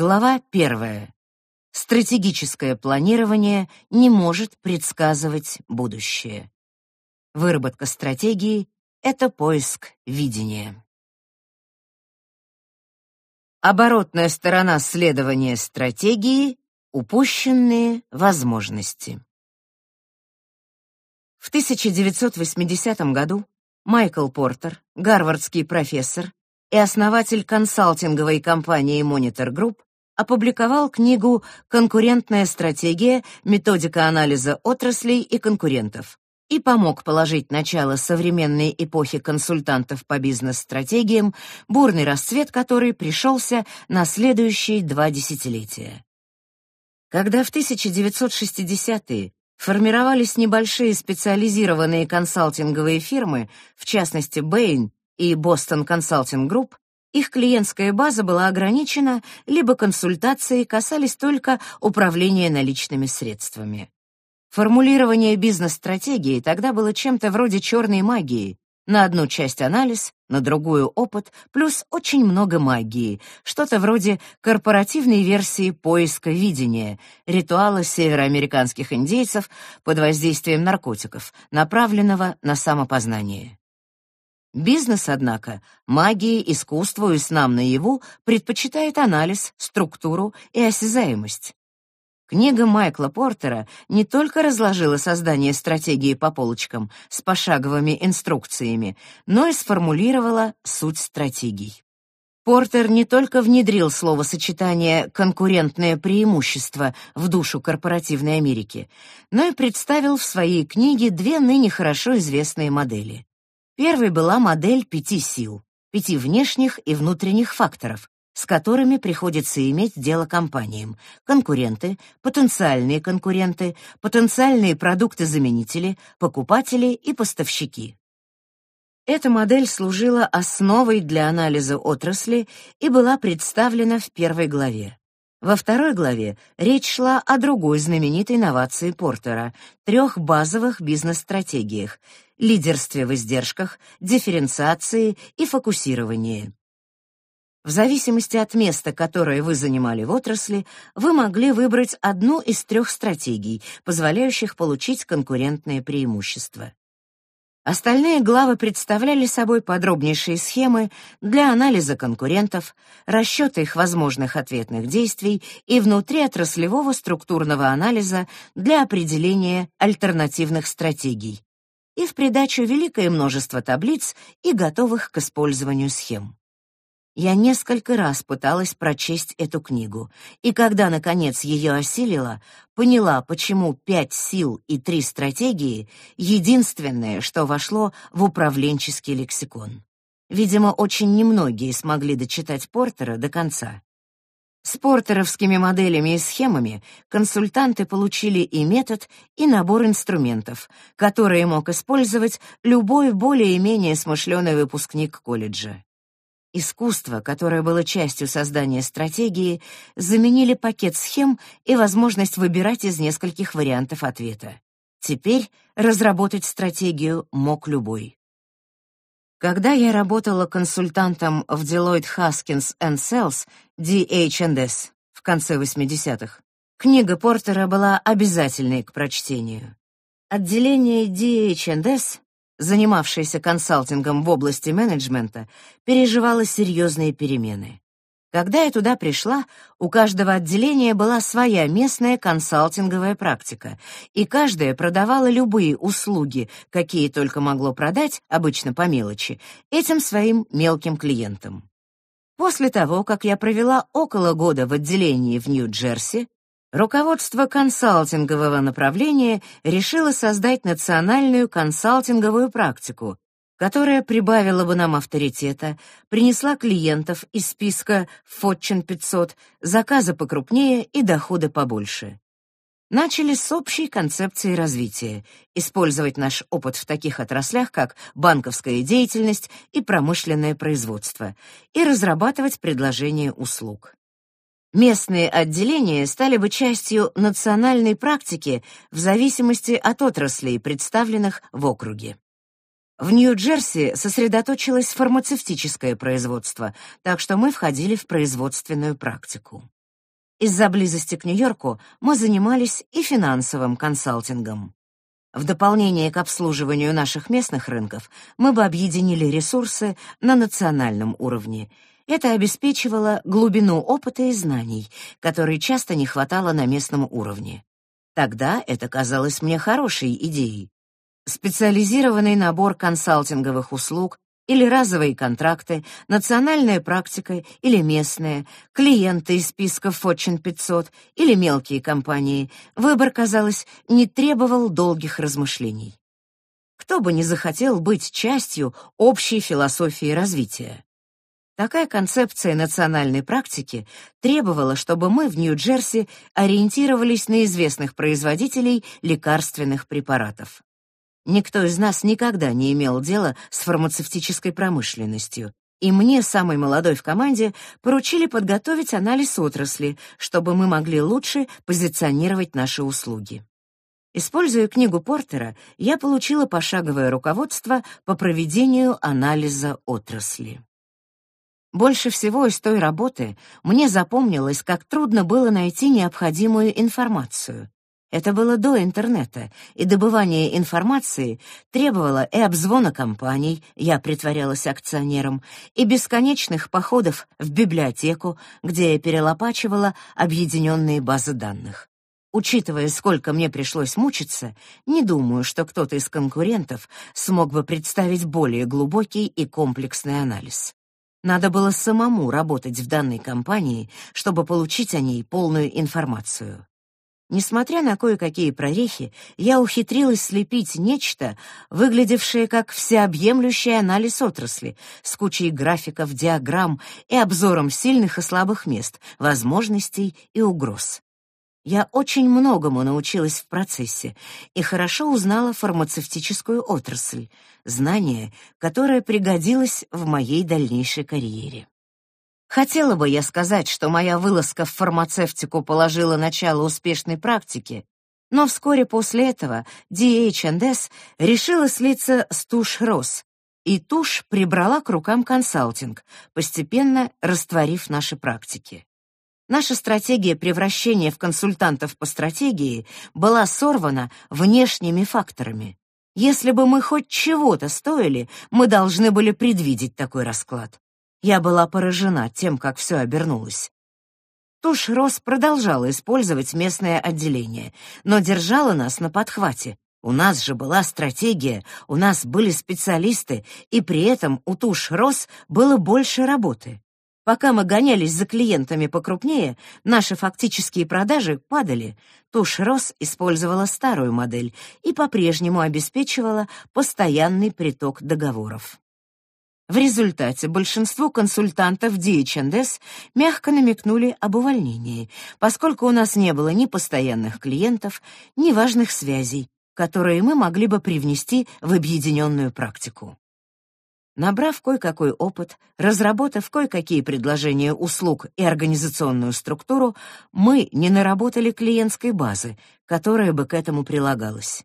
Глава первая. Стратегическое планирование не может предсказывать будущее. Выработка стратегии — это поиск видения. Оборотная сторона следования стратегии — упущенные возможности. В 1980 году Майкл Портер, гарвардский профессор и основатель консалтинговой компании Monitor Group, опубликовал книгу «Конкурентная стратегия. Методика анализа отраслей и конкурентов» и помог положить начало современной эпохи консультантов по бизнес-стратегиям, бурный расцвет которой пришелся на следующие два десятилетия. Когда в 1960-е формировались небольшие специализированные консалтинговые фирмы, в частности Bain и Boston Consulting Group, их клиентская база была ограничена, либо консультации касались только управления наличными средствами. Формулирование бизнес-стратегии тогда было чем-то вроде черной магии. На одну часть анализ, на другую опыт, плюс очень много магии, что-то вроде корпоративной версии поиска видения, ритуала североамериканских индейцев под воздействием наркотиков, направленного на самопознание. Бизнес, однако, магии, искусству и снам наяву предпочитает анализ, структуру и осязаемость. Книга Майкла Портера не только разложила создание стратегии по полочкам с пошаговыми инструкциями, но и сформулировала суть стратегий. Портер не только внедрил словосочетание «конкурентное преимущество» в душу корпоративной Америки, но и представил в своей книге две ныне хорошо известные модели. Первой была модель пяти сил, пяти внешних и внутренних факторов, с которыми приходится иметь дело компаниям: конкуренты, потенциальные конкуренты, потенциальные продукты-заменители, покупатели и поставщики. Эта модель служила основой для анализа отрасли и была представлена в первой главе. Во второй главе речь шла о другой знаменитой инновации Портера — трех базовых бизнес-стратегиях — лидерстве в издержках, дифференциации и фокусировании. В зависимости от места, которое вы занимали в отрасли, вы могли выбрать одну из трех стратегий, позволяющих получить конкурентное преимущество. Остальные главы представляли собой подробнейшие схемы для анализа конкурентов, расчета их возможных ответных действий и внутриотраслевого структурного анализа для определения альтернативных стратегий. И в придачу великое множество таблиц и готовых к использованию схем. Я несколько раз пыталась прочесть эту книгу, и когда, наконец, ее осилила, поняла, почему пять сил и три стратегии — единственное, что вошло в управленческий лексикон. Видимо, очень немногие смогли дочитать Портера до конца. С портеровскими моделями и схемами консультанты получили и метод, и набор инструментов, которые мог использовать любой более-менее смышленый выпускник колледжа. Искусство, которое было частью создания стратегии, заменили пакет схем и возможность выбирать из нескольких вариантов ответа. Теперь разработать стратегию мог любой. Когда я работала консультантом в Deloitte Haskins Sells, DH&S, в конце 80-х, книга Портера была обязательной к прочтению. Отделение DH&S занимавшаяся консалтингом в области менеджмента, переживала серьезные перемены. Когда я туда пришла, у каждого отделения была своя местная консалтинговая практика, и каждая продавала любые услуги, какие только могло продать, обычно по мелочи, этим своим мелким клиентам. После того, как я провела около года в отделении в Нью-Джерси, Руководство консалтингового направления решило создать национальную консалтинговую практику, которая прибавила бы нам авторитета, принесла клиентов из списка Fortune 500, заказы покрупнее и дохода побольше. Начали с общей концепции развития, использовать наш опыт в таких отраслях, как банковская деятельность и промышленное производство, и разрабатывать предложения услуг. Местные отделения стали бы частью национальной практики в зависимости от отраслей, представленных в округе. В Нью-Джерси сосредоточилось фармацевтическое производство, так что мы входили в производственную практику. Из-за близости к Нью-Йорку мы занимались и финансовым консалтингом. В дополнение к обслуживанию наших местных рынков мы бы объединили ресурсы на национальном уровне. Это обеспечивало глубину опыта и знаний, которой часто не хватало на местном уровне. Тогда это казалось мне хорошей идеей. Специализированный набор консалтинговых услуг или разовые контракты, национальная практика или местная, клиенты из списков Fortune 500 или мелкие компании. Выбор, казалось, не требовал долгих размышлений. Кто бы не захотел быть частью общей философии развития. Такая концепция национальной практики требовала, чтобы мы в Нью-Джерси ориентировались на известных производителей лекарственных препаратов. Никто из нас никогда не имел дела с фармацевтической промышленностью, и мне, самой молодой в команде, поручили подготовить анализ отрасли, чтобы мы могли лучше позиционировать наши услуги. Используя книгу Портера, я получила пошаговое руководство по проведению анализа отрасли. Больше всего из той работы мне запомнилось, как трудно было найти необходимую информацию. Это было до интернета, и добывание информации требовало и обзвона компаний, я притворялась акционером, и бесконечных походов в библиотеку, где я перелопачивала объединенные базы данных. Учитывая, сколько мне пришлось мучиться, не думаю, что кто-то из конкурентов смог бы представить более глубокий и комплексный анализ. Надо было самому работать в данной компании, чтобы получить о ней полную информацию. Несмотря на кое-какие прорехи, я ухитрилась слепить нечто, выглядевшее как всеобъемлющий анализ отрасли, с кучей графиков, диаграмм и обзором сильных и слабых мест, возможностей и угроз. Я очень многому научилась в процессе и хорошо узнала фармацевтическую отрасль, знание, которое пригодилось в моей дальнейшей карьере. Хотела бы я сказать, что моя вылазка в фармацевтику положила начало успешной практике, но вскоре после этого DH&S решила слиться с Туш Рос, и Туш прибрала к рукам консалтинг, постепенно растворив наши практики. Наша стратегия превращения в консультантов по стратегии была сорвана внешними факторами. Если бы мы хоть чего-то стоили, мы должны были предвидеть такой расклад. Я была поражена тем, как все обернулось. Туш Рос продолжала использовать местное отделение, но держала нас на подхвате. У нас же была стратегия, у нас были специалисты, и при этом у Туш Рос было больше работы. Пока мы гонялись за клиентами покрупнее, наши фактические продажи падали. Туш Рос использовала старую модель и по-прежнему обеспечивала постоянный приток договоров. В результате большинству консультантов DHNDS мягко намекнули об увольнении, поскольку у нас не было ни постоянных клиентов, ни важных связей, которые мы могли бы привнести в объединенную практику. Набрав кое-какой опыт, разработав кое-какие предложения услуг и организационную структуру, мы не наработали клиентской базы, которая бы к этому прилагалась.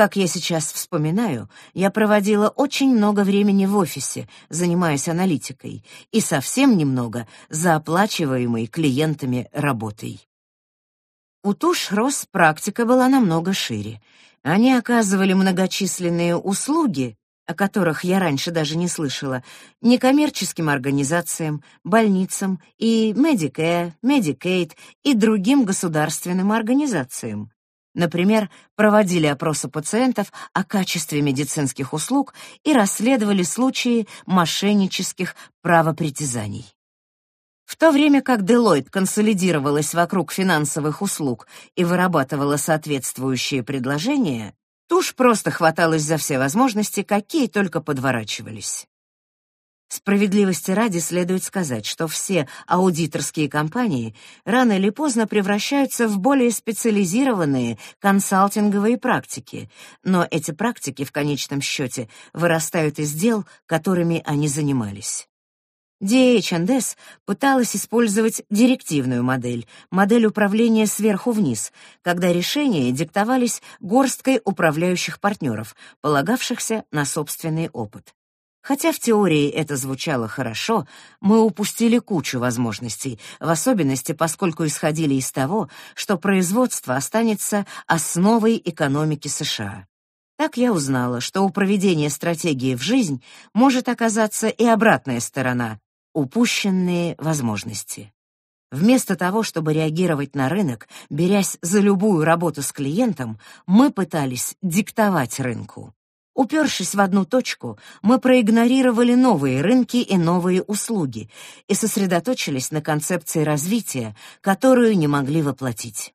Как я сейчас вспоминаю, я проводила очень много времени в офисе, занимаясь аналитикой, и совсем немного за оплачиваемой клиентами работой. У Туш Рос практика была намного шире. Они оказывали многочисленные услуги, о которых я раньше даже не слышала, некоммерческим организациям, больницам и Medicare, Medicaid и другим государственным организациям. Например, проводили опросы пациентов о качестве медицинских услуг и расследовали случаи мошеннических правопритязаний. В то время как Deloitte консолидировалась вокруг финансовых услуг и вырабатывала соответствующие предложения, Туш просто хваталась за все возможности, какие только подворачивались. Справедливости ради следует сказать, что все аудиторские компании рано или поздно превращаются в более специализированные консалтинговые практики, но эти практики в конечном счете вырастают из дел, которыми они занимались. DH&S пыталась использовать директивную модель, модель управления сверху вниз, когда решения диктовались горсткой управляющих партнеров, полагавшихся на собственный опыт. Хотя в теории это звучало хорошо, мы упустили кучу возможностей, в особенности поскольку исходили из того, что производство останется основой экономики США. Так я узнала, что у проведения стратегии в жизнь может оказаться и обратная сторона — упущенные возможности. Вместо того, чтобы реагировать на рынок, берясь за любую работу с клиентом, мы пытались диктовать рынку. Упершись в одну точку, мы проигнорировали новые рынки и новые услуги и сосредоточились на концепции развития, которую не могли воплотить.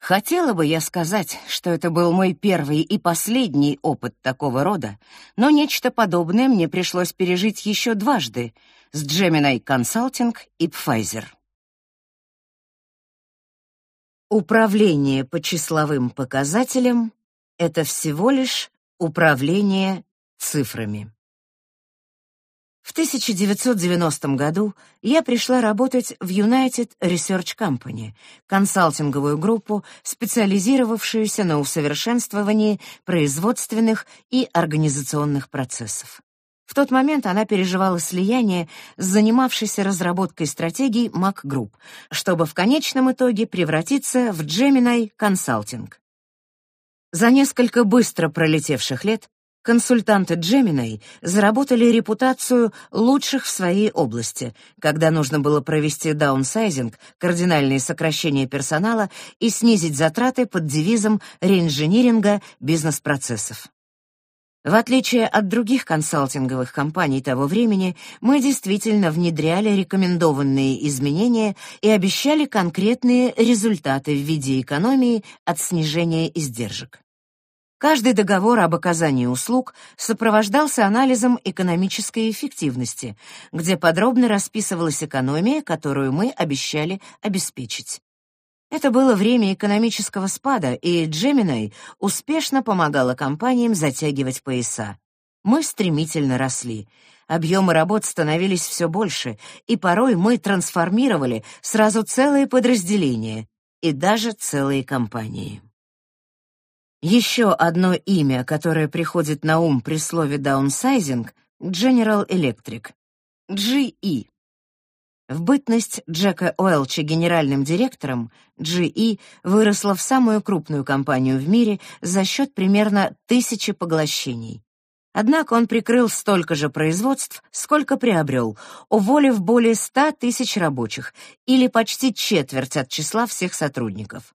Хотела бы я сказать, что это был мой первый и последний опыт такого рода, но нечто подобное мне пришлось пережить еще дважды с Gemini Consulting и Pfizer. Управление по числовым показателям — это всего лишь Управление цифрами. В 1990 году я пришла работать в United Research Company, консалтинговую группу, специализировавшуюся на усовершенствовании производственных и организационных процессов. В тот момент она переживала слияние с занимавшейся разработкой стратегий Mac Group, чтобы в конечном итоге превратиться в Gemini Consulting. За несколько быстро пролетевших лет консультанты Gemini заработали репутацию лучших в своей области, когда нужно было провести даунсайзинг, кардинальные сокращения персонала и снизить затраты под девизом реинжиниринга бизнес-процессов. В отличие от других консалтинговых компаний того времени, мы действительно внедряли рекомендованные изменения и обещали конкретные результаты в виде экономии от снижения издержек. Каждый договор об оказании услуг сопровождался анализом экономической эффективности, где подробно расписывалась экономия, которую мы обещали обеспечить. Это было время экономического спада, и Gemini успешно помогала компаниям затягивать пояса. Мы стремительно росли. Объемы работ становились все больше, и порой мы трансформировали сразу целые подразделения и даже целые компании. Еще одно имя, которое приходит на ум при слове даунсайзинг — General Electric. GE. В бытность Джека Уэлча генеральным директором GE выросла в самую крупную компанию в мире за счет примерно тысячи поглощений. Однако он прикрыл столько же производств, сколько приобрел, уволив более ста тысяч рабочих, или почти четверть от числа всех сотрудников.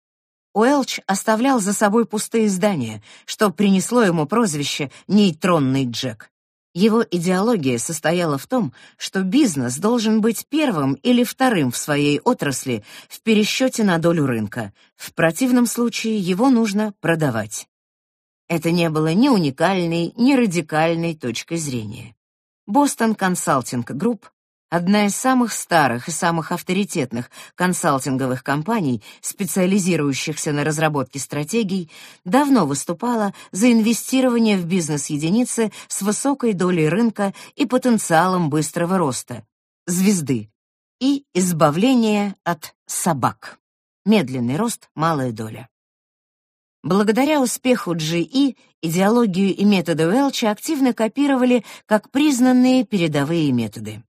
Уэлч оставлял за собой пустые здания, что принесло ему прозвище «нейтронный Джек». Его идеология состояла в том, что бизнес должен быть первым или вторым в своей отрасли в пересчете на долю рынка. В противном случае его нужно продавать. Это не было ни уникальной, ни радикальной точкой зрения. Boston Consulting Group Одна из самых старых и самых авторитетных консалтинговых компаний, специализирующихся на разработке стратегий, давно выступала за инвестирование в бизнес-единицы с высокой долей рынка и потенциалом быстрого роста, звезды, и избавление от собак. Медленный рост, малая доля. Благодаря успеху GE идеологию и методы Уэлча активно копировали как признанные передовые методы.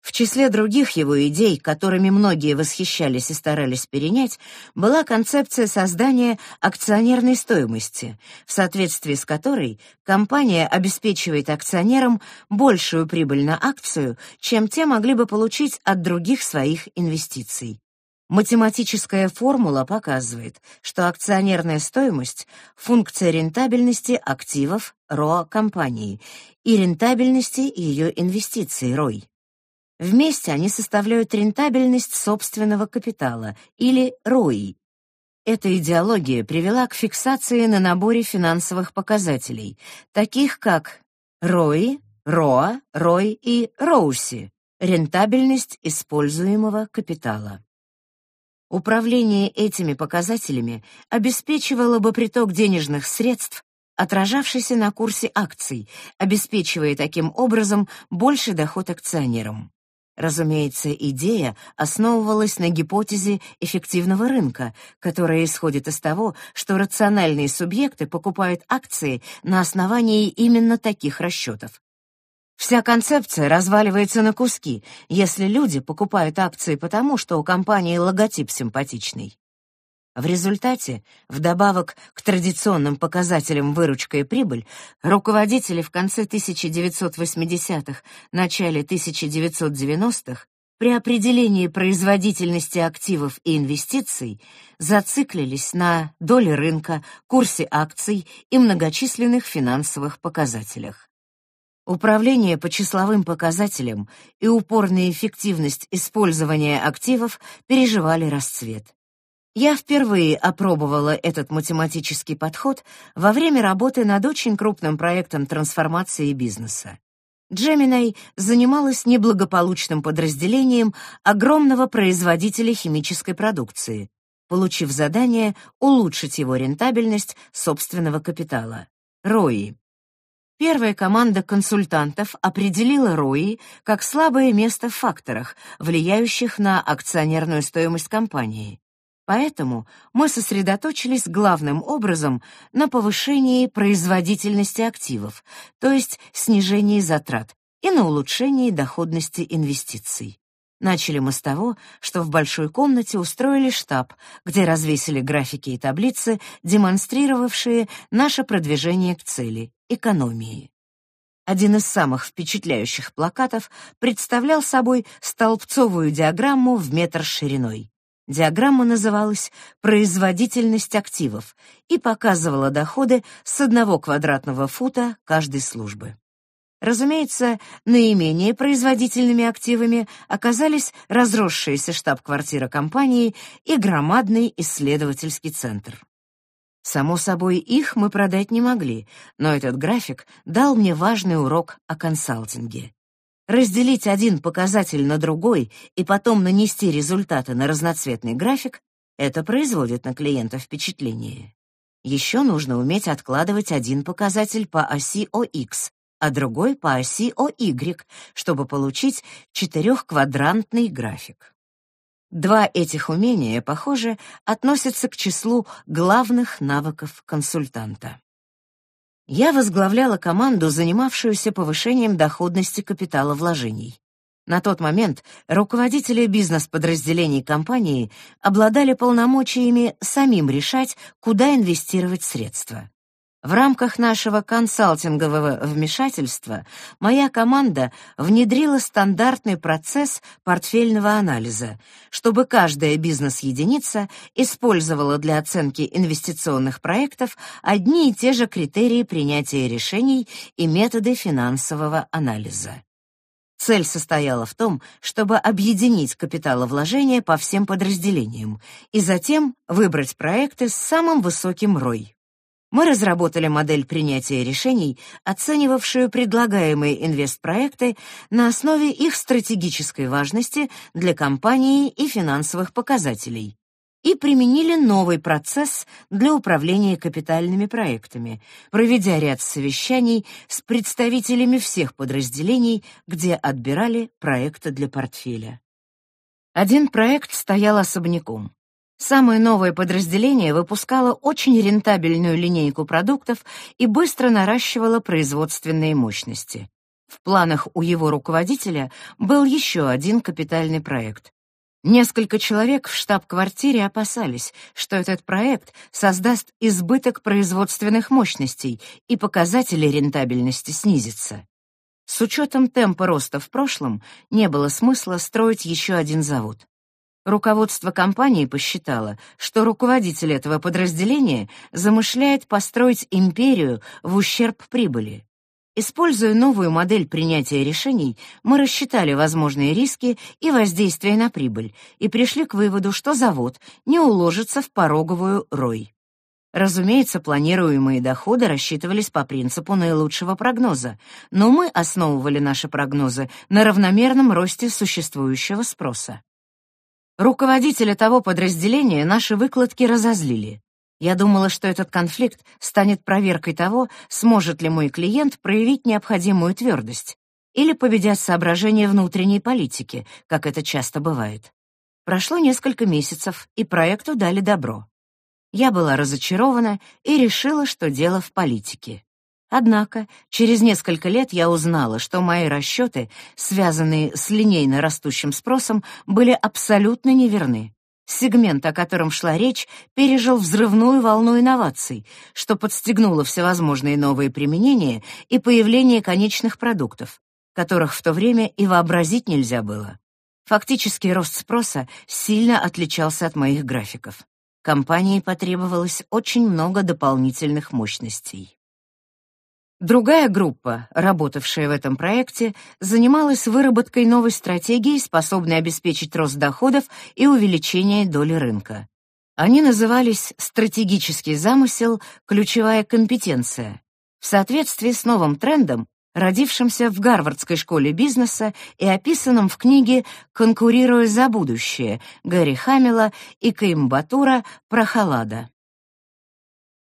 В числе других его идей, которыми многие восхищались и старались перенять, была концепция создания акционерной стоимости, в соответствии с которой компания обеспечивает акционерам большую прибыль на акцию, чем те могли бы получить от других своих инвестиций. Математическая формула показывает, что акционерная стоимость — функция рентабельности активов РОА компании и рентабельности ее инвестиций РОЙ. Вместе они составляют рентабельность собственного капитала, или ROI. Эта идеология привела к фиксации на наборе финансовых показателей, таких как ROI, ROA, ROI и ROUSI — рентабельность используемого капитала. Управление этими показателями обеспечивало бы приток денежных средств, отражавшийся на курсе акций, обеспечивая таким образом больший доход акционерам. Разумеется, идея основывалась на гипотезе эффективного рынка, которая исходит из того, что рациональные субъекты покупают акции на основании именно таких расчетов. Вся концепция разваливается на куски, если люди покупают акции потому, что у компании логотип симпатичный. В результате, вдобавок к традиционным показателям выручка и прибыль, руководители в конце 1980-х, начале 1990-х при определении производительности активов и инвестиций зациклились на доле рынка, курсе акций и многочисленных финансовых показателях. Управление по числовым показателям и упорная эффективность использования активов переживали расцвет. Я впервые опробовала этот математический подход во время работы над очень крупным проектом трансформации бизнеса. Gemini занималась неблагополучным подразделением огромного производителя химической продукции, получив задание улучшить его рентабельность собственного капитала — ROI. Первая команда консультантов определила ROI как слабое место в факторах, влияющих на акционерную стоимость компании. Поэтому мы сосредоточились главным образом на повышении производительности активов, то есть снижении затрат, и на улучшении доходности инвестиций. Начали мы с того, что в большой комнате устроили штаб, где развесили графики и таблицы, демонстрировавшие наше продвижение к цели — экономии. Один из самых впечатляющих плакатов представлял собой столбцовую диаграмму в метр шириной. Диаграмма называлась «Производительность активов» и показывала доходы с одного квадратного фута каждой службы. Разумеется, наименее производительными активами оказались разросшаяся штаб-квартира компании и громадный исследовательский центр. Само собой, их мы продать не могли, но этот график дал мне важный урок о консалтинге. Разделить один показатель на другой и потом нанести результаты на разноцветный график — это производит на клиента впечатление. Еще нужно уметь откладывать один показатель по оси ОХ, а другой по оси ОY, чтобы получить четырехквадрантный график. Два этих умения, похоже, относятся к числу главных навыков консультанта. Я возглавляла команду, занимавшуюся повышением доходности капитала вложений. На тот момент руководители бизнес-подразделений компании обладали полномочиями самим решать, куда инвестировать средства. В рамках нашего консалтингового вмешательства моя команда внедрила стандартный процесс портфельного анализа, чтобы каждая бизнес-единица использовала для оценки инвестиционных проектов одни и те же критерии принятия решений и методы финансового анализа. Цель состояла в том, чтобы объединить капиталовложения по всем подразделениям и затем выбрать проекты с самым высоким ROI мы разработали модель принятия решений, оценивавшую предлагаемые инвестпроекты на основе их стратегической важности для компании и финансовых показателей, и применили новый процесс для управления капитальными проектами, проведя ряд совещаний с представителями всех подразделений, где отбирали проекты для портфеля. Один проект стоял особняком. Самое новое подразделение выпускало очень рентабельную линейку продуктов и быстро наращивало производственные мощности. В планах у его руководителя был еще один капитальный проект. Несколько человек в штаб-квартире опасались, что этот проект создаст избыток производственных мощностей и показатели рентабельности снизятся. С учетом темпа роста в прошлом не было смысла строить еще один завод. Руководство компании посчитало, что руководитель этого подразделения замышляет построить империю в ущерб прибыли. Используя новую модель принятия решений, мы рассчитали возможные риски и воздействие на прибыль и пришли к выводу, что завод не уложится в пороговую рой. Разумеется, планируемые доходы рассчитывались по принципу наилучшего прогноза, но мы основывали наши прогнозы на равномерном росте существующего спроса. Руководителя того подразделения наши выкладки разозлили. Я думала, что этот конфликт станет проверкой того, сможет ли мой клиент проявить необходимую твердость или победят соображения внутренней политики, как это часто бывает. Прошло несколько месяцев, и проекту дали добро. Я была разочарована и решила, что дело в политике. Однако через несколько лет я узнала, что мои расчеты, связанные с линейно растущим спросом, были абсолютно неверны. Сегмент, о котором шла речь, пережил взрывную волну инноваций, что подстегнуло всевозможные новые применения и появление конечных продуктов, которых в то время и вообразить нельзя было. Фактический рост спроса сильно отличался от моих графиков. Компании потребовалось очень много дополнительных мощностей. Другая группа, работавшая в этом проекте, занималась выработкой новой стратегии, способной обеспечить рост доходов и увеличение доли рынка. Они назывались «стратегический замысел. Ключевая компетенция». В соответствии с новым трендом, родившимся в Гарвардской школе бизнеса и описанном в книге «Конкурируя за будущее» Гэри Хамила и Каимбатура Прохолада.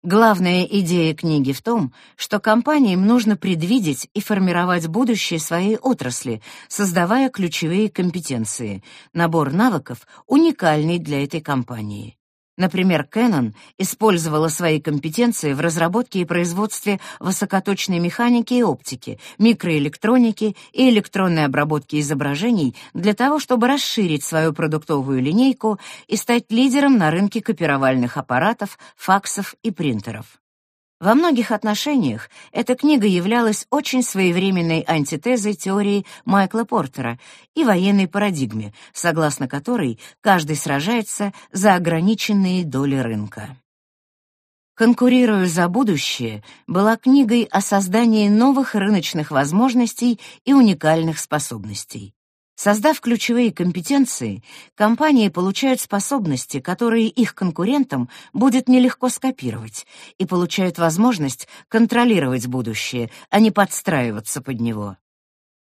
Главная идея книги в том, что компаниям нужно предвидеть и формировать будущее своей отрасли, создавая ключевые компетенции, набор навыков, уникальный для этой компании. Например, Canon использовала свои компетенции в разработке и производстве высокоточной механики и оптики, микроэлектроники и электронной обработки изображений для того, чтобы расширить свою продуктовую линейку и стать лидером на рынке копировальных аппаратов, факсов и принтеров. Во многих отношениях эта книга являлась очень своевременной антитезой теории Майкла Портера и военной парадигме, согласно которой каждый сражается за ограниченные доли рынка. «Конкурируя за будущее» была книгой о создании новых рыночных возможностей и уникальных способностей. Создав ключевые компетенции, компании получают способности, которые их конкурентам будет нелегко скопировать, и получают возможность контролировать будущее, а не подстраиваться под него.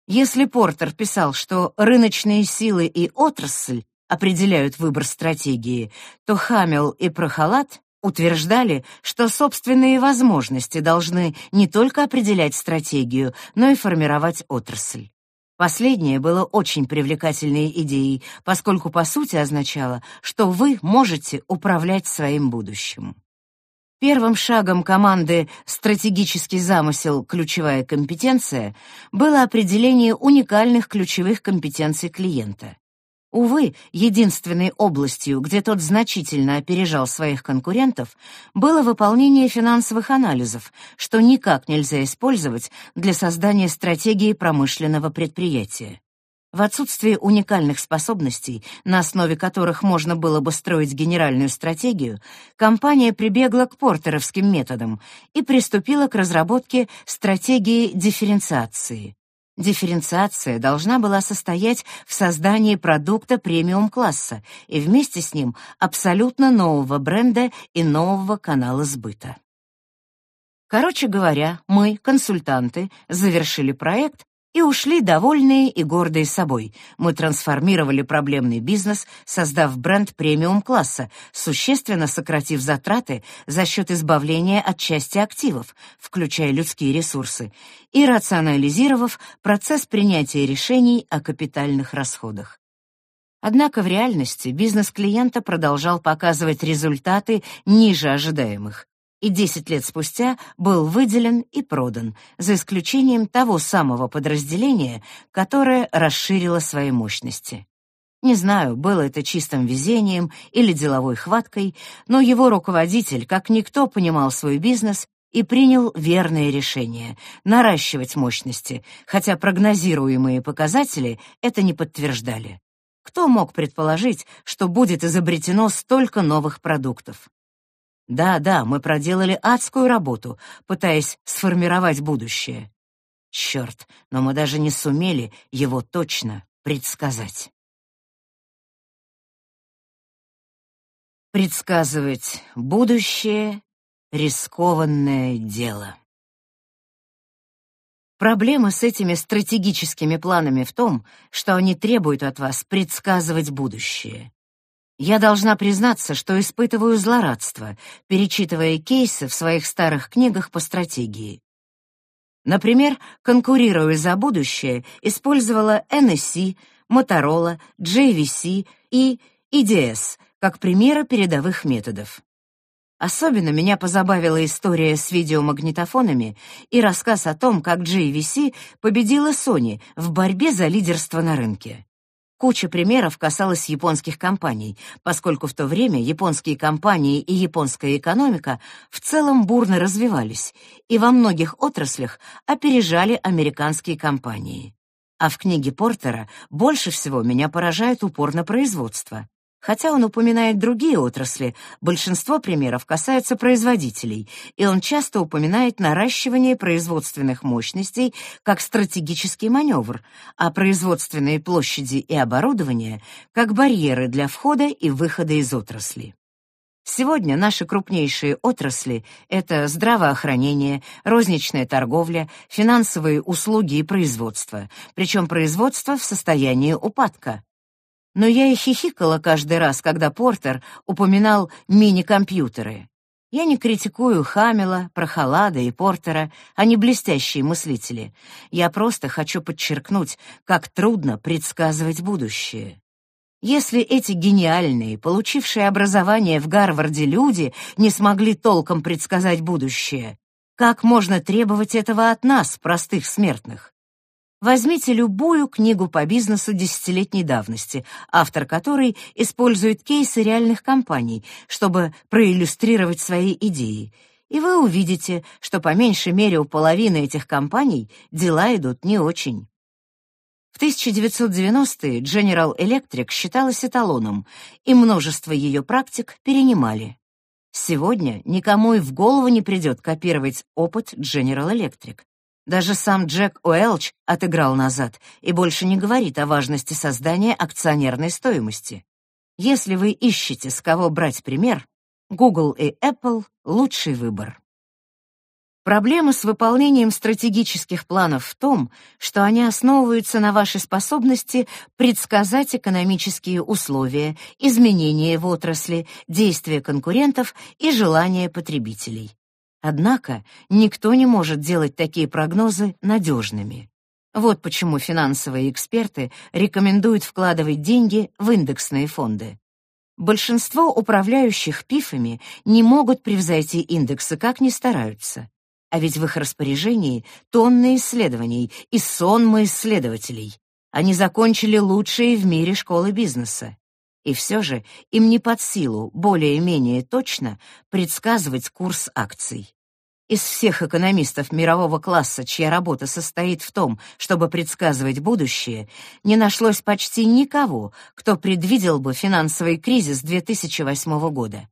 Если Портер писал, что рыночные силы и отрасль определяют выбор стратегии, то Хамел и Прохолад утверждали, что собственные возможности должны не только определять стратегию, но и формировать отрасль. Последнее было очень привлекательной идеей, поскольку по сути означало, что вы можете управлять своим будущим. Первым шагом команды «Стратегический замысел. Ключевая компетенция» было определение уникальных ключевых компетенций клиента. Увы, единственной областью, где тот значительно опережал своих конкурентов, было выполнение финансовых анализов, что никак нельзя использовать для создания стратегии промышленного предприятия. В отсутствие уникальных способностей, на основе которых можно было бы строить генеральную стратегию, компания прибегла к портеровским методам и приступила к разработке стратегии дифференциации. Дифференциация должна была состоять в создании продукта премиум-класса и вместе с ним абсолютно нового бренда и нового канала сбыта. Короче говоря, мы, консультанты, завершили проект и ушли довольные и гордые собой. Мы трансформировали проблемный бизнес, создав бренд премиум-класса, существенно сократив затраты за счет избавления от части активов, включая людские ресурсы, и рационализировав процесс принятия решений о капитальных расходах. Однако в реальности бизнес клиента продолжал показывать результаты ниже ожидаемых и 10 лет спустя был выделен и продан, за исключением того самого подразделения, которое расширило свои мощности. Не знаю, было это чистым везением или деловой хваткой, но его руководитель, как никто, понимал свой бизнес и принял верное решение — наращивать мощности, хотя прогнозируемые показатели это не подтверждали. Кто мог предположить, что будет изобретено столько новых продуктов? Да-да, мы проделали адскую работу, пытаясь сформировать будущее. Черт, но мы даже не сумели его точно предсказать. Предсказывать будущее — рискованное дело. Проблема с этими стратегическими планами в том, что они требуют от вас предсказывать будущее. Я должна признаться, что испытываю злорадство, перечитывая кейсы в своих старых книгах по стратегии. Например, конкурируя за будущее, использовала NSC, Motorola, JVC и EDS как примеры передовых методов. Особенно меня позабавила история с видеомагнитофонами и рассказ о том, как JVC победила Sony в борьбе за лидерство на рынке. Куча примеров касалась японских компаний, поскольку в то время японские компании и японская экономика в целом бурно развивались и во многих отраслях опережали американские компании. А в книге Портера больше всего меня поражает упор на производство. Хотя он упоминает другие отрасли, большинство примеров касается производителей, и он часто упоминает наращивание производственных мощностей как стратегический маневр, а производственные площади и оборудование как барьеры для входа и выхода из отрасли. Сегодня наши крупнейшие отрасли — это здравоохранение, розничная торговля, финансовые услуги и производство, причем производство в состоянии упадка. Но я и хихикала каждый раз, когда Портер упоминал мини-компьютеры. Я не критикую Хамела, Прохолада и Портера, они блестящие мыслители. Я просто хочу подчеркнуть, как трудно предсказывать будущее. Если эти гениальные, получившие образование в Гарварде люди не смогли толком предсказать будущее, как можно требовать этого от нас, простых смертных? Возьмите любую книгу по бизнесу десятилетней давности, автор которой использует кейсы реальных компаний, чтобы проиллюстрировать свои идеи, и вы увидите, что по меньшей мере у половины этих компаний дела идут не очень. В 1990-е General Electric считалась эталоном, и множество ее практик перенимали. Сегодня никому и в голову не придет копировать опыт General Electric. Даже сам Джек Уэлч отыграл назад и больше не говорит о важности создания акционерной стоимости. Если вы ищете, с кого брать пример, Google и Apple — лучший выбор. Проблема с выполнением стратегических планов в том, что они основываются на вашей способности предсказать экономические условия, изменения в отрасли, действия конкурентов и желания потребителей. Однако никто не может делать такие прогнозы надежными. Вот почему финансовые эксперты рекомендуют вкладывать деньги в индексные фонды. Большинство управляющих пифами не могут превзойти индексы, как ни стараются. А ведь в их распоряжении тонны исследований и сонмы исследователей. Они закончили лучшие в мире школы бизнеса. И все же им не под силу более-менее точно предсказывать курс акций. Из всех экономистов мирового класса, чья работа состоит в том, чтобы предсказывать будущее, не нашлось почти никого, кто предвидел бы финансовый кризис 2008 года.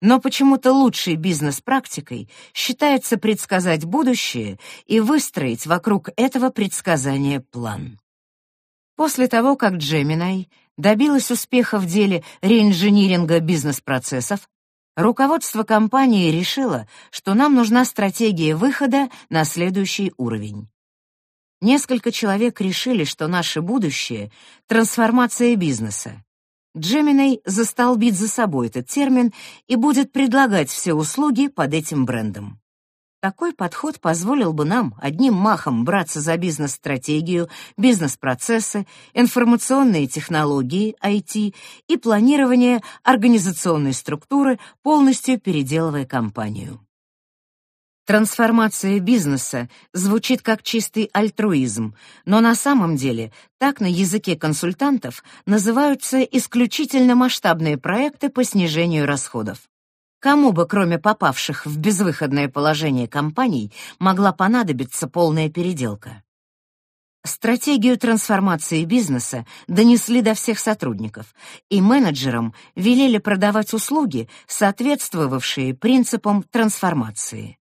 Но почему-то лучшей бизнес-практикой считается предсказать будущее и выстроить вокруг этого предсказания план. После того, как Gemini добилась успеха в деле реинжиниринга бизнес-процессов, руководство компании решило, что нам нужна стратегия выхода на следующий уровень. Несколько человек решили, что наше будущее — трансформация бизнеса. Джеминей застолбит за собой этот термин и будет предлагать все услуги под этим брендом. Такой подход позволил бы нам одним махом браться за бизнес-стратегию, бизнес-процессы, информационные технологии, IT и планирование организационной структуры, полностью переделывая компанию. Трансформация бизнеса звучит как чистый альтруизм, но на самом деле так на языке консультантов называются исключительно масштабные проекты по снижению расходов. Кому бы, кроме попавших в безвыходное положение компаний, могла понадобиться полная переделка? Стратегию трансформации бизнеса донесли до всех сотрудников, и менеджерам велели продавать услуги, соответствовавшие принципам трансформации.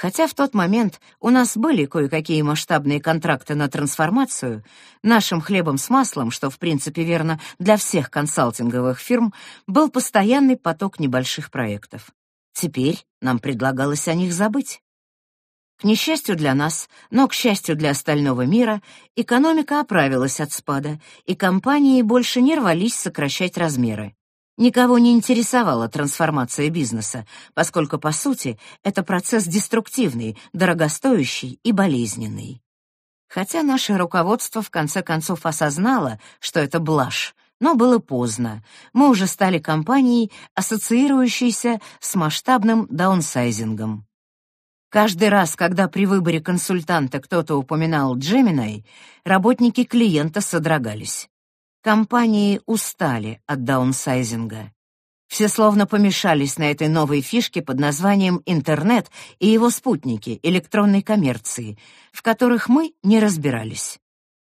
Хотя в тот момент у нас были кое-какие масштабные контракты на трансформацию, нашим хлебом с маслом, что в принципе верно для всех консалтинговых фирм, был постоянный поток небольших проектов. Теперь нам предлагалось о них забыть. К несчастью для нас, но к счастью для остального мира, экономика оправилась от спада, и компании больше не рвались сокращать размеры. Никого не интересовала трансформация бизнеса, поскольку, по сути, это процесс деструктивный, дорогостоящий и болезненный. Хотя наше руководство в конце концов осознало, что это блажь, Но было поздно. Мы уже стали компанией, ассоциирующейся с масштабным даунсайзингом. Каждый раз, когда при выборе консультанта кто-то упоминал Gemini, работники клиента содрогались. Компании устали от даунсайзинга. Все словно помешались на этой новой фишке под названием интернет и его спутники электронной коммерции, в которых мы не разбирались.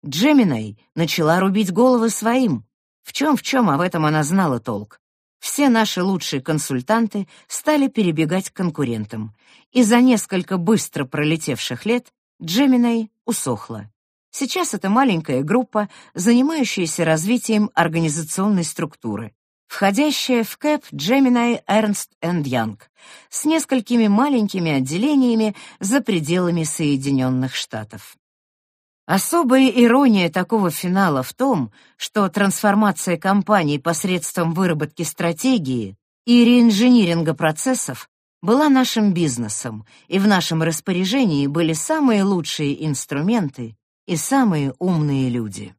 Джеминай начала рубить головы своим. В чем в чем, а в этом она знала толк. Все наши лучшие консультанты стали перебегать к конкурентам, и за несколько быстро пролетевших лет Джеминай усохла. Сейчас это маленькая группа, занимающаяся развитием организационной структуры входящая в КЭП Gemini Ernst Young, с несколькими маленькими отделениями за пределами Соединенных Штатов. Особая ирония такого финала в том, что трансформация компаний посредством выработки стратегии и реинжиниринга процессов была нашим бизнесом, и в нашем распоряжении были самые лучшие инструменты и самые умные люди.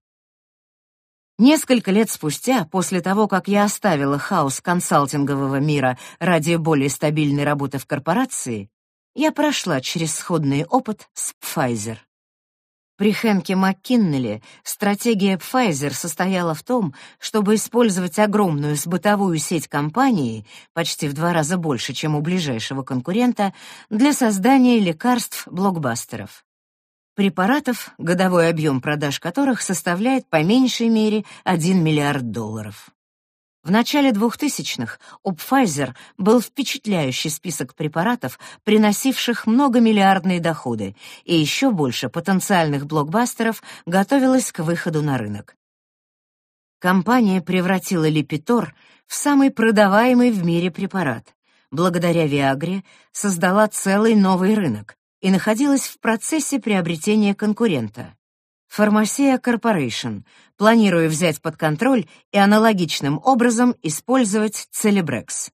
Несколько лет спустя, после того, как я оставила хаос консалтингового мира ради более стабильной работы в корпорации, я прошла через сходный опыт с Pfizer. При Хэнке МакКиннелле стратегия Pfizer состояла в том, чтобы использовать огромную сбытовую сеть компании, почти в два раза больше, чем у ближайшего конкурента, для создания лекарств-блокбастеров препаратов, годовой объем продаж которых составляет по меньшей мере 1 миллиард долларов. В начале 2000-х у Pfizer был впечатляющий список препаратов, приносивших многомиллиардные доходы, и еще больше потенциальных блокбастеров готовилось к выходу на рынок. Компания превратила Липитор в самый продаваемый в мире препарат. Благодаря Виагре создала целый новый рынок, и находилась в процессе приобретения конкурента. Фармасия Corporation, планируя взять под контроль и аналогичным образом использовать Celebrex.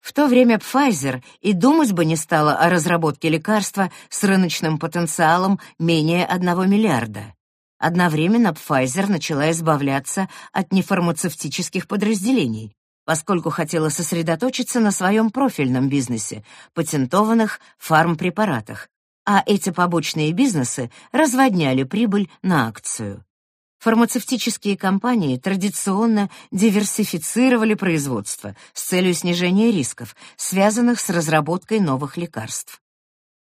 В то время Pfizer и думать бы не стала о разработке лекарства с рыночным потенциалом менее 1 миллиарда. Одновременно Pfizer начала избавляться от нефармацевтических подразделений, поскольку хотела сосредоточиться на своем профильном бизнесе — патентованных фармпрепаратах, а эти побочные бизнесы разводняли прибыль на акцию. Фармацевтические компании традиционно диверсифицировали производство с целью снижения рисков, связанных с разработкой новых лекарств.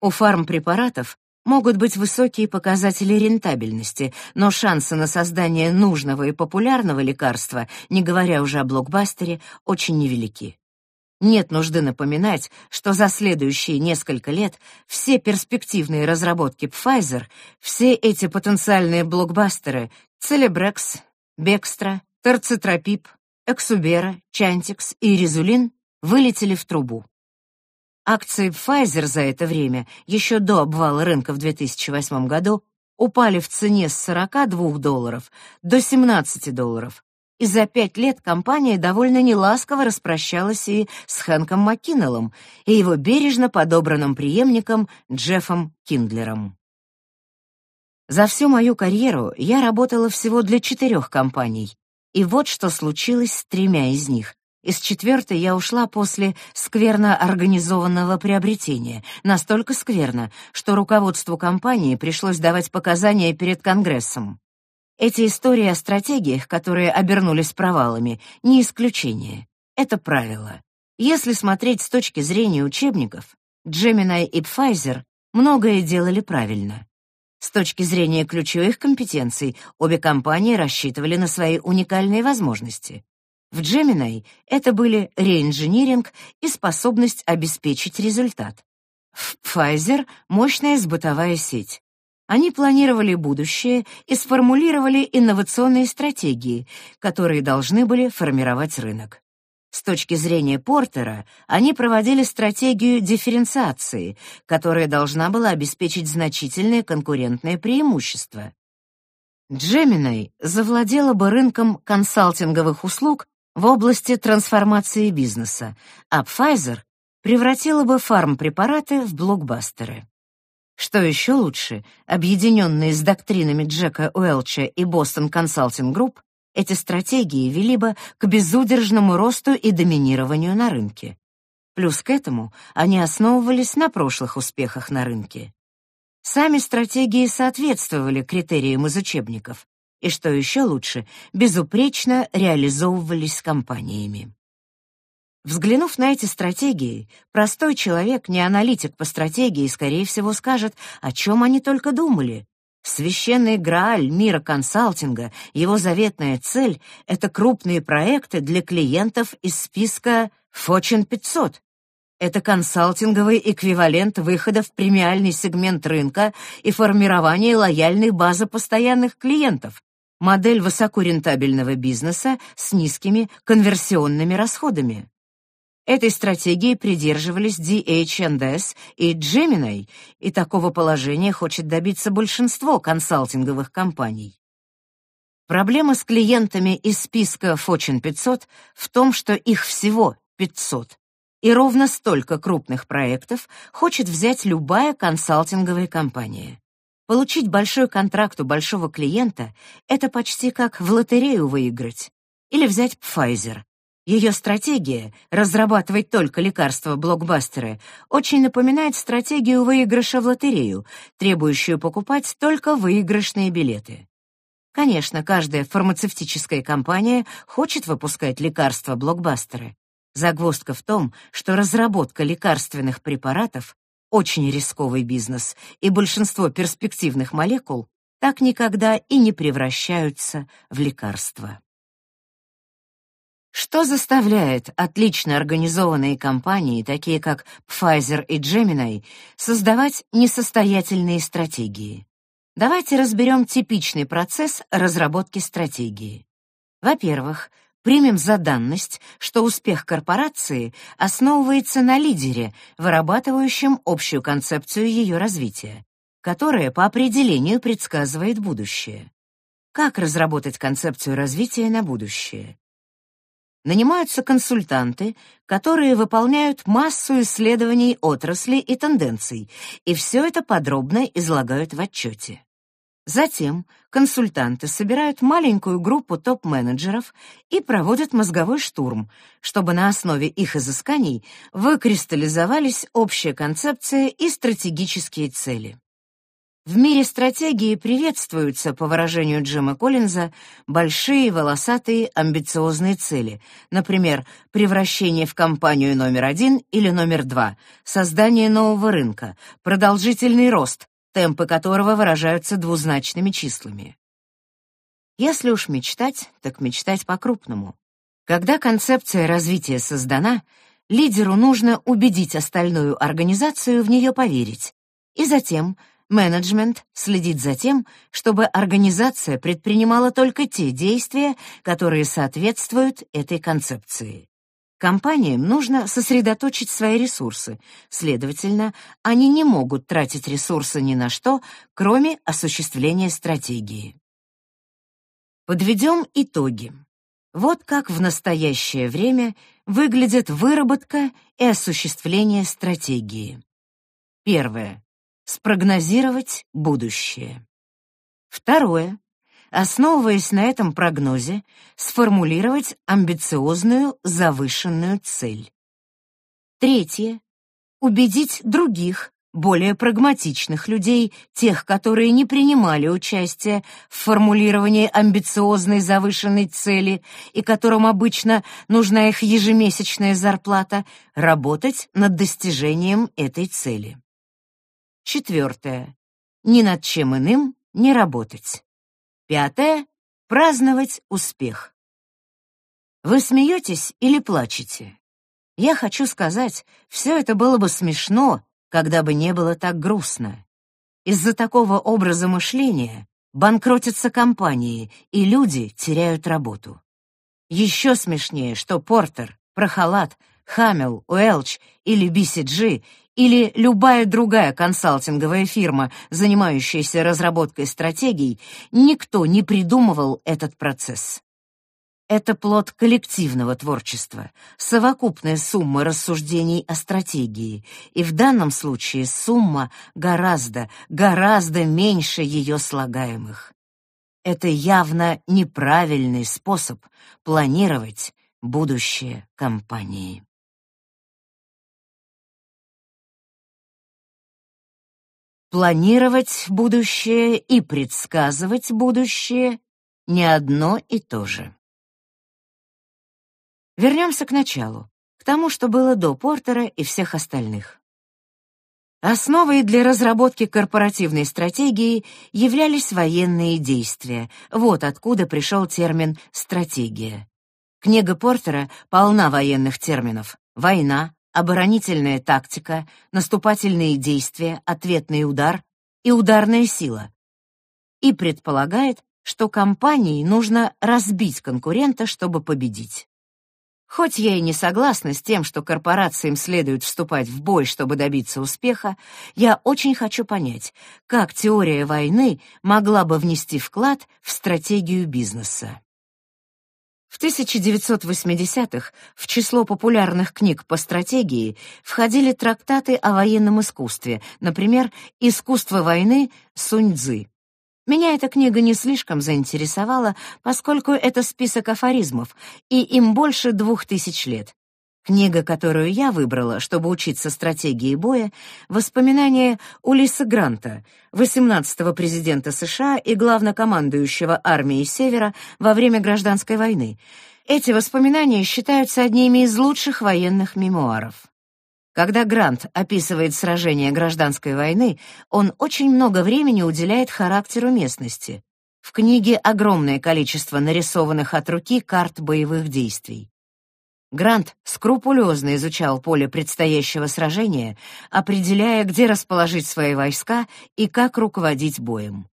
У фармпрепаратов Могут быть высокие показатели рентабельности, но шансы на создание нужного и популярного лекарства, не говоря уже о блокбастере, очень невелики. Нет нужды напоминать, что за следующие несколько лет все перспективные разработки Pfizer, все эти потенциальные блокбастеры Celebrex, Бекстра, Торцитропип, Эксубера, Чантикс и Резулин вылетели в трубу. Акции Pfizer за это время, еще до обвала рынка в 2008 году, упали в цене с 42 долларов до 17 долларов. И за пять лет компания довольно неласково распрощалась и с Хэнком Маккиннеллом и его бережно подобранным преемником Джеффом Киндлером. За всю мою карьеру я работала всего для четырех компаний, и вот что случилось с тремя из них. Из четвертой я ушла после скверно организованного приобретения. Настолько скверно, что руководству компании пришлось давать показания перед Конгрессом. Эти истории о стратегиях, которые обернулись провалами, не исключение. Это правило. Если смотреть с точки зрения учебников, Gemini и Pfizer многое делали правильно. С точки зрения ключевых компетенций, обе компании рассчитывали на свои уникальные возможности. В Gemini это были реинжиниринг и способность обеспечить результат. В Pfizer — мощная сбытовая сеть. Они планировали будущее и сформулировали инновационные стратегии, которые должны были формировать рынок. С точки зрения Портера, они проводили стратегию дифференциации, которая должна была обеспечить значительное конкурентное преимущество. Gemini завладела бы рынком консалтинговых услуг в области трансформации бизнеса, а Pfizer превратила бы фармпрепараты в блокбастеры. Что еще лучше, объединенные с доктринами Джека Уэлча и Boston Consulting Group, эти стратегии вели бы к безудержному росту и доминированию на рынке. Плюс к этому они основывались на прошлых успехах на рынке. Сами стратегии соответствовали критериям из учебников, и, что еще лучше, безупречно реализовывались компаниями. Взглянув на эти стратегии, простой человек, не аналитик по стратегии, скорее всего, скажет, о чем они только думали. Священный Грааль мира консалтинга, его заветная цель — это крупные проекты для клиентов из списка Fortune 500. Это консалтинговый эквивалент выхода в премиальный сегмент рынка и формирование лояльной базы постоянных клиентов, модель высокорентабельного бизнеса с низкими конверсионными расходами. Этой стратегии придерживались DHNDS и Gemini, и такого положения хочет добиться большинство консалтинговых компаний. Проблема с клиентами из списка Fortune 500 в том, что их всего 500, и ровно столько крупных проектов хочет взять любая консалтинговая компания. Получить большой контракт у большого клиента — это почти как в лотерею выиграть. Или взять Pfizer. Ее стратегия — разрабатывать только лекарства-блокбастеры — очень напоминает стратегию выигрыша в лотерею, требующую покупать только выигрышные билеты. Конечно, каждая фармацевтическая компания хочет выпускать лекарства-блокбастеры. Загвоздка в том, что разработка лекарственных препаратов очень рисковый бизнес, и большинство перспективных молекул так никогда и не превращаются в лекарства. Что заставляет отлично организованные компании, такие как Pfizer и Gemini, создавать несостоятельные стратегии? Давайте разберем типичный процесс разработки стратегии. Во-первых, примем за данность, что успех корпорации основывается на лидере, вырабатывающем общую концепцию ее развития, которая по определению предсказывает будущее. Как разработать концепцию развития на будущее? Нанимаются консультанты, которые выполняют массу исследований отрасли и тенденций, и все это подробно излагают в отчете. Затем консультанты собирают маленькую группу топ-менеджеров и проводят мозговой штурм, чтобы на основе их изысканий выкристаллизовались общая концепция и стратегические цели. В мире стратегии приветствуются, по выражению Джима Коллинза, большие, волосатые, амбициозные цели, например, превращение в компанию номер один или номер два, создание нового рынка, продолжительный рост, темпы которого выражаются двузначными числами. Если уж мечтать, так мечтать по-крупному. Когда концепция развития создана, лидеру нужно убедить остальную организацию в нее поверить, и затем менеджмент следит за тем, чтобы организация предпринимала только те действия, которые соответствуют этой концепции. Компаниям нужно сосредоточить свои ресурсы, следовательно, они не могут тратить ресурсы ни на что, кроме осуществления стратегии. Подведем итоги. Вот как в настоящее время выглядит выработка и осуществление стратегии. Первое. Спрогнозировать будущее. Второе основываясь на этом прогнозе, сформулировать амбициозную завышенную цель. Третье. Убедить других, более прагматичных людей, тех, которые не принимали участие в формулировании амбициозной завышенной цели и которым обычно нужна их ежемесячная зарплата, работать над достижением этой цели. Четвертое. Ни над чем иным не работать. Пятое — праздновать успех. Вы смеетесь или плачете? Я хочу сказать, все это было бы смешно, когда бы не было так грустно. Из-за такого образа мышления банкротятся компании, и люди теряют работу. Еще смешнее, что Портер, Прохалат, Хамел, Уэлч или BCG или любая другая консалтинговая фирма, занимающаяся разработкой стратегий, никто не придумывал этот процесс. Это плод коллективного творчества, совокупная сумма рассуждений о стратегии, и в данном случае сумма гораздо, гораздо меньше ее слагаемых. это явно неправильный способ планировать будущее компании. Планировать будущее и предсказывать будущее — не одно и то же. Вернемся к началу, к тому, что было до Портера и всех остальных. Основой для разработки корпоративной стратегии являлись военные действия. Вот откуда пришел термин «стратегия». Книга Портера полна военных терминов. Война, оборонительная тактика, наступательные действия, ответный удар и ударная сила. И предполагает, что компании нужно разбить конкурента, чтобы победить. Хоть я и не согласна с тем, что корпорациям следует вступать в бой, чтобы добиться успеха, я очень хочу понять, как теория войны могла бы внести вклад в стратегию бизнеса. В 1980-х в число популярных книг по стратегии входили трактаты о военном искусстве, например, «Искусство войны» Сунь Цзы. Меня эта книга не слишком заинтересовала, поскольку это список афоризмов, и им больше двух тысяч лет. Книга, которую я выбрала, чтобы учиться стратегии боя, воспоминания Улиса Гранта, 18-го президента США и главнокомандующего армией Севера во время гражданской войны. Эти воспоминания считаются одними из лучших военных мемуаров. Когда Грант описывает сражения гражданской войны, он очень много времени уделяет характеру местности. В книге огромное количество нарисованных от руки карт боевых действий. Грант скрупулезно изучал поле предстоящего сражения, определяя, где расположить свои войска и как руководить боем.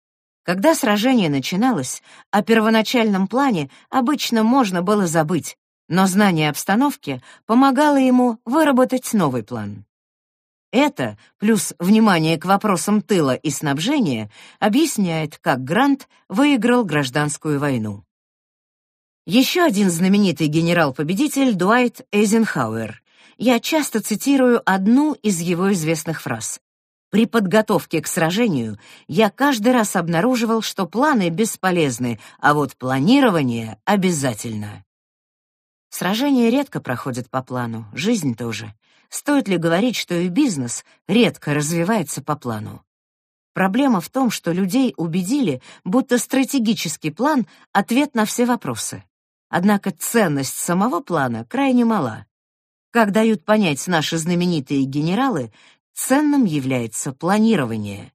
Когда сражение начиналось, о первоначальном плане обычно можно было забыть, но знание обстановки помогало ему выработать новый план. Это, плюс внимание к вопросам тыла и снабжения, объясняет, как Грант выиграл гражданскую войну. Еще один знаменитый генерал-победитель Дуайт Эйзенхауэр. Я часто цитирую одну из его известных фраз. При подготовке к сражению я каждый раз обнаруживал, что планы бесполезны, а вот планирование обязательно. Сражения редко проходят по плану, жизнь тоже. Стоит ли говорить, что и бизнес редко развивается по плану? Проблема в том, что людей убедили, будто стратегический план — ответ на все вопросы. Однако ценность самого плана крайне мала. Как дают понять наши знаменитые генералы, ценным является планирование.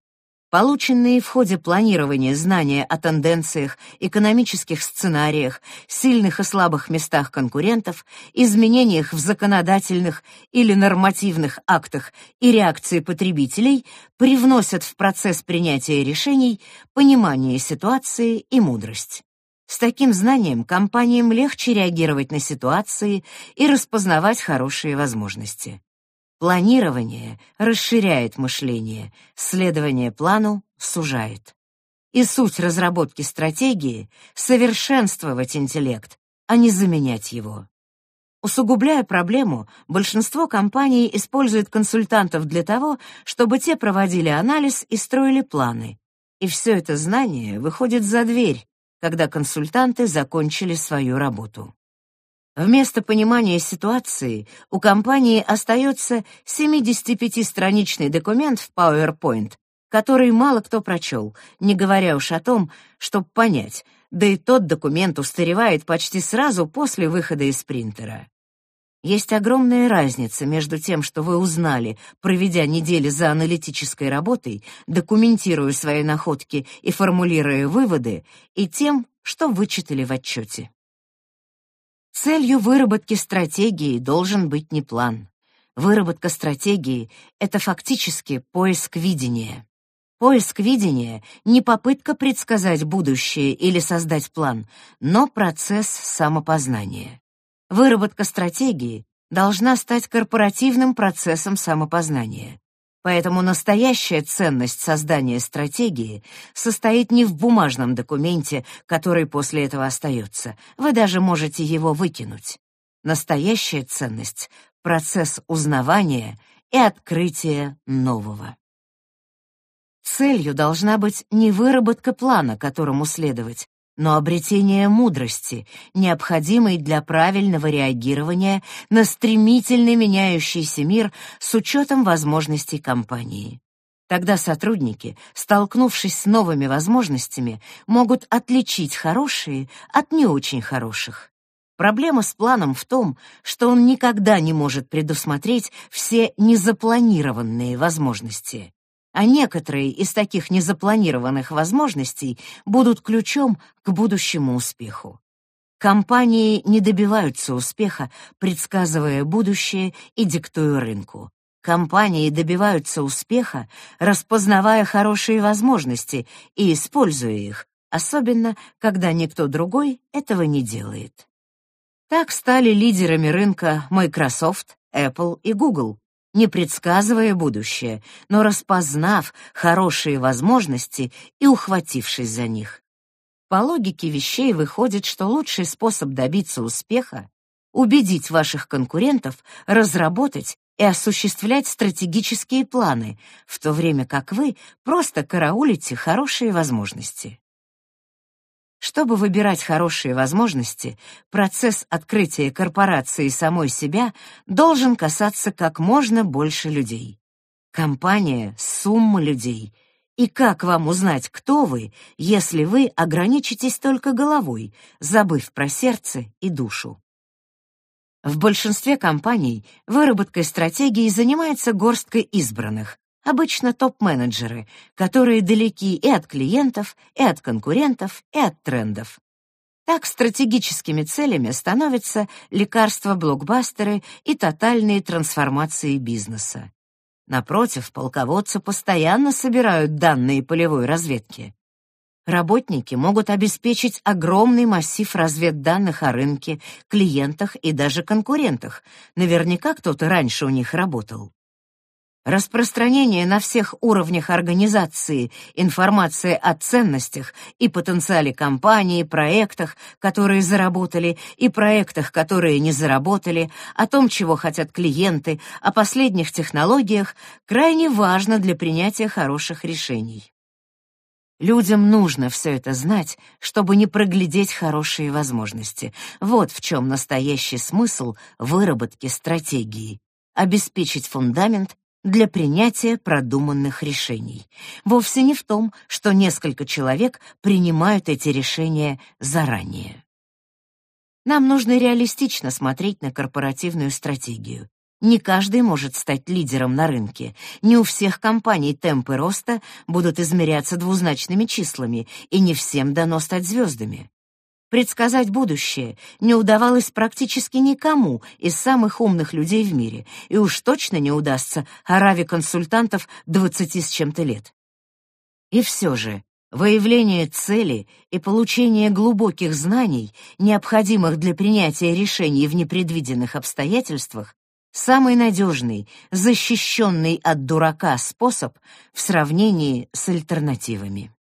Полученные в ходе планирования знания о тенденциях, экономических сценариях, сильных и слабых местах конкурентов, изменениях в законодательных или нормативных актах и реакции потребителей привносят в процесс принятия решений понимание ситуации и мудрость. С таким знанием компаниям легче реагировать на ситуации и распознавать хорошие возможности. Планирование расширяет мышление, следование плану сужает. И суть разработки стратегии — совершенствовать интеллект, а не заменять его. Усугубляя проблему, большинство компаний используют консультантов для того, чтобы те проводили анализ и строили планы. И все это знание выходит за дверь, когда консультанты закончили свою работу. Вместо понимания ситуации у компании остается 75-страничный документ в PowerPoint, который мало кто прочел, не говоря уж о том, чтобы понять, да и тот документ устаревает почти сразу после выхода из принтера. Есть огромная разница между тем, что вы узнали, проведя недели за аналитической работой, документируя свои находки и формулируя выводы, и тем, что вычитали в отчете. Целью выработки стратегии должен быть не план. Выработка стратегии — это фактически поиск видения. Поиск видения — не попытка предсказать будущее или создать план, но процесс самопознания. Выработка стратегии должна стать корпоративным процессом самопознания. Поэтому настоящая ценность создания стратегии состоит не в бумажном документе, который после этого остается. Вы даже можете его выкинуть. Настоящая ценность — процесс узнавания и открытия нового. Целью должна быть не выработка плана, которому следовать, но обретение мудрости, необходимой для правильного реагирования на стремительно меняющийся мир с учетом возможностей компании. Тогда сотрудники, столкнувшись с новыми возможностями, могут отличить хорошие от не очень хороших. Проблема с планом в том, что он никогда не может предусмотреть все незапланированные возможности. А некоторые из таких незапланированных возможностей будут ключом к будущему успеху. Компании не добиваются успеха, предсказывая будущее и диктуя рынку. Компании добиваются успеха, распознавая хорошие возможности и используя их, особенно когда никто другой этого не делает. Так стали лидерами рынка Microsoft, Apple и Google, не предсказывая будущее, но распознав хорошие возможности и ухватившись за них. По логике вещей выходит, что лучший способ добиться успеха — убедить ваших конкурентов разработать и осуществлять стратегические планы, в то время как вы просто караулите хорошие возможности. Чтобы выбирать хорошие возможности, процесс открытия корпорации самой себя должен касаться как можно больше людей. Компания — сумма людей. И как вам узнать, кто вы, если вы ограничитесь только головой, забыв про сердце и душу? В большинстве компаний выработкой стратегии занимается горстка избранных, обычно топ-менеджеры, которые далеки и от клиентов, и от конкурентов, и от трендов. Так стратегическими целями становятся лекарства-блокбастеры и тотальные трансформации бизнеса. Напротив, полководцы постоянно собирают данные полевой разведки. Работники могут обеспечить огромный массив разведданных о рынке, клиентах и даже конкурентах. Наверняка кто-то раньше у них работал. Распространение на всех уровнях организации информации о ценностях и потенциале компании, проектах, которые заработали, и проектах, которые не заработали, о том, чего хотят клиенты, о последних технологиях, крайне важно для принятия хороших решений. Людям нужно все это знать, чтобы не проглядеть хорошие возможности. Вот в чем настоящий смысл выработки стратегии — обеспечить фундамент для принятия продуманных решений. Вовсе не в том, что несколько человек принимают эти решения заранее. Нам нужно реалистично смотреть на корпоративную стратегию. Не каждый может стать лидером на рынке. Не у всех компаний темпы роста будут измеряться двузначными числами, и не всем дано стать звездами. Предсказать будущее не удавалось практически никому из самых умных людей в мире, и уж точно не удастся ораве консультантов двадцати с чем-то лет. И все же, выявление цели и получение глубоких знаний, необходимых для принятия решений в непредвиденных обстоятельствах, самый надежный, защищенный от дурака способ в сравнении с альтернативами.